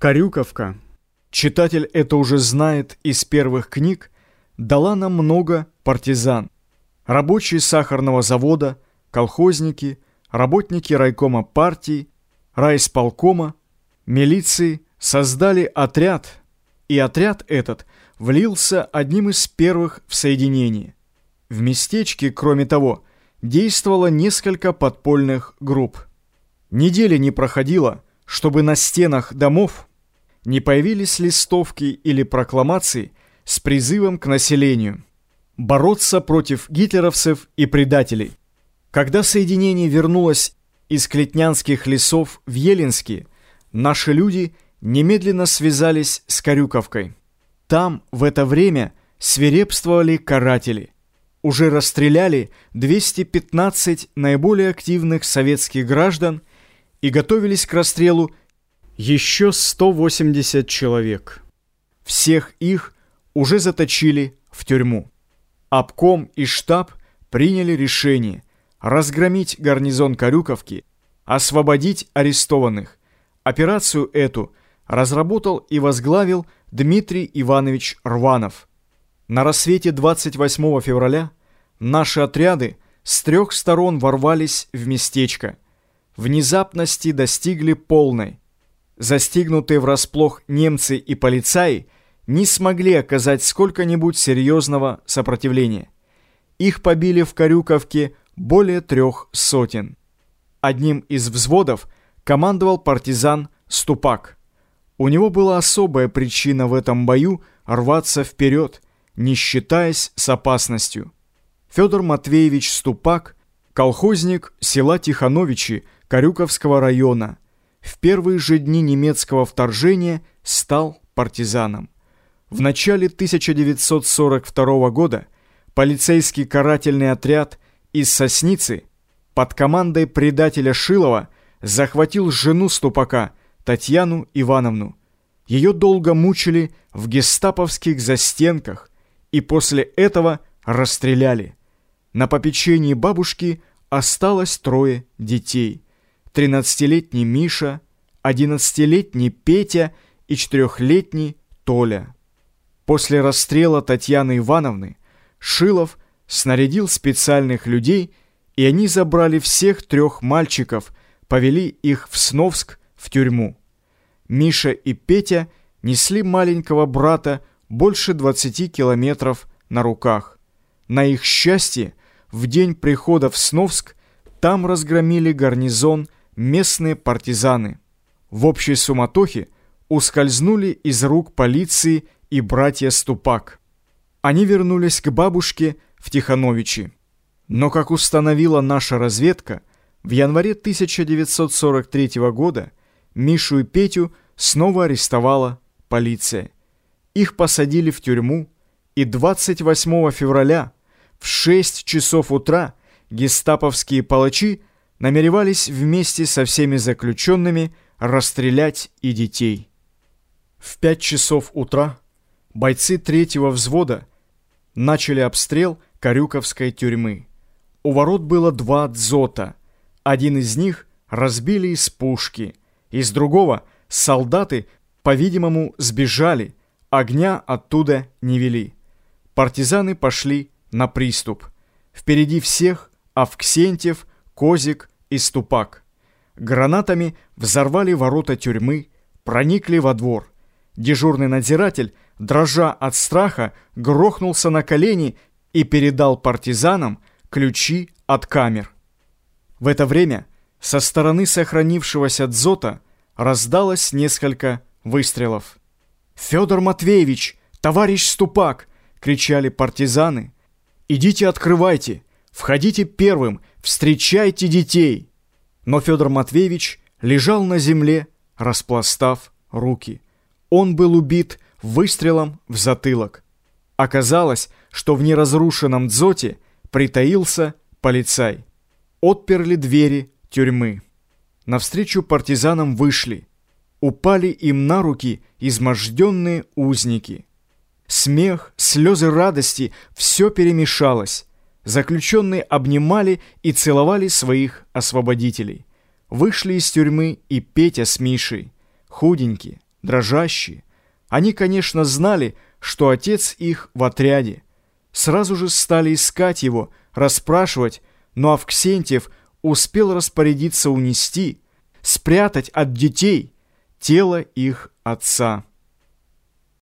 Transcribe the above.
Карюковка, читатель это уже знает из первых книг, дала нам много партизан. Рабочие сахарного завода, колхозники, работники райкома партии, райисполкома, милиции создали отряд, и отряд этот влился одним из первых в соединении. В местечке, кроме того, действовало несколько подпольных групп. Недели не проходило, чтобы на стенах домов не появились листовки или прокламации с призывом к населению бороться против гитлеровцев и предателей. Когда соединение вернулось из Клетнянских лесов в Елинские, наши люди немедленно связались с Карюковкой. Там в это время свирепствовали каратели. Уже расстреляли 215 наиболее активных советских граждан и готовились к расстрелу еще 180 человек. Всех их уже заточили в тюрьму. Обком и штаб приняли решение разгромить гарнизон Карюковки, освободить арестованных. Операцию эту разработал и возглавил Дмитрий Иванович Рванов. На рассвете 28 февраля наши отряды с трех сторон ворвались в местечко. Внезапности достигли полной. Застигнутые врасплох немцы и полицаи не смогли оказать сколько-нибудь серьезного сопротивления. Их побили в Карюковке более трех сотен. Одним из взводов командовал партизан Ступак. У него была особая причина в этом бою рваться вперед, не считаясь с опасностью. Федор Матвеевич Ступак, колхозник села Тихановичи Карюковского района – в первые же дни немецкого вторжения стал партизаном. В начале 1942 года полицейский карательный отряд из Сосницы под командой предателя Шилова захватил жену Ступака, Татьяну Ивановну. Ее долго мучили в гестаповских застенках и после этого расстреляли. На попечении бабушки осталось трое детей – 13-летний Миша, 11-летний Петя и 4-летний Толя. После расстрела Татьяны Ивановны Шилов снарядил специальных людей, и они забрали всех трех мальчиков, повели их в Сновск в тюрьму. Миша и Петя несли маленького брата больше 20 километров на руках. На их счастье, в день прихода в Сновск там разгромили гарнизон местные партизаны. В общей суматохе ускользнули из рук полиции и братья Ступак. Они вернулись к бабушке в Тихановичи. Но, как установила наша разведка, в январе 1943 года Мишу и Петю снова арестовала полиция. Их посадили в тюрьму, и 28 февраля в 6 часов утра гестаповские палачи намеревались вместе со всеми заключенными расстрелять и детей. В пять часов утра бойцы третьего взвода начали обстрел Карюковской тюрьмы. У ворот было два дзота. Один из них разбили из пушки, из другого солдаты, по-видимому, сбежали, огня оттуда не вели. Партизаны пошли на приступ. Впереди всех Авксентьев – Козик и Ступак. Гранатами взорвали ворота тюрьмы, проникли во двор. Дежурный надзиратель, дрожа от страха, грохнулся на колени и передал партизанам ключи от камер. В это время со стороны сохранившегося дзота раздалось несколько выстрелов. «Федор Матвеевич! Товарищ Ступак!» — кричали партизаны. «Идите открывайте! Входите первым! Встречайте детей!» Но Федор Матвеевич лежал на земле, распластав руки. Он был убит выстрелом в затылок. Оказалось, что в неразрушенном дзоте притаился полицай. Отперли двери тюрьмы. Навстречу партизанам вышли. Упали им на руки изможденные узники. Смех, слезы радости – все перемешалось. Заключенные обнимали и целовали своих освободителей. Вышли из тюрьмы и Петя с Мишей, худенькие, дрожащие. Они, конечно, знали, что отец их в отряде. Сразу же стали искать его, расспрашивать, но Авксентьев успел распорядиться унести, спрятать от детей тело их отца.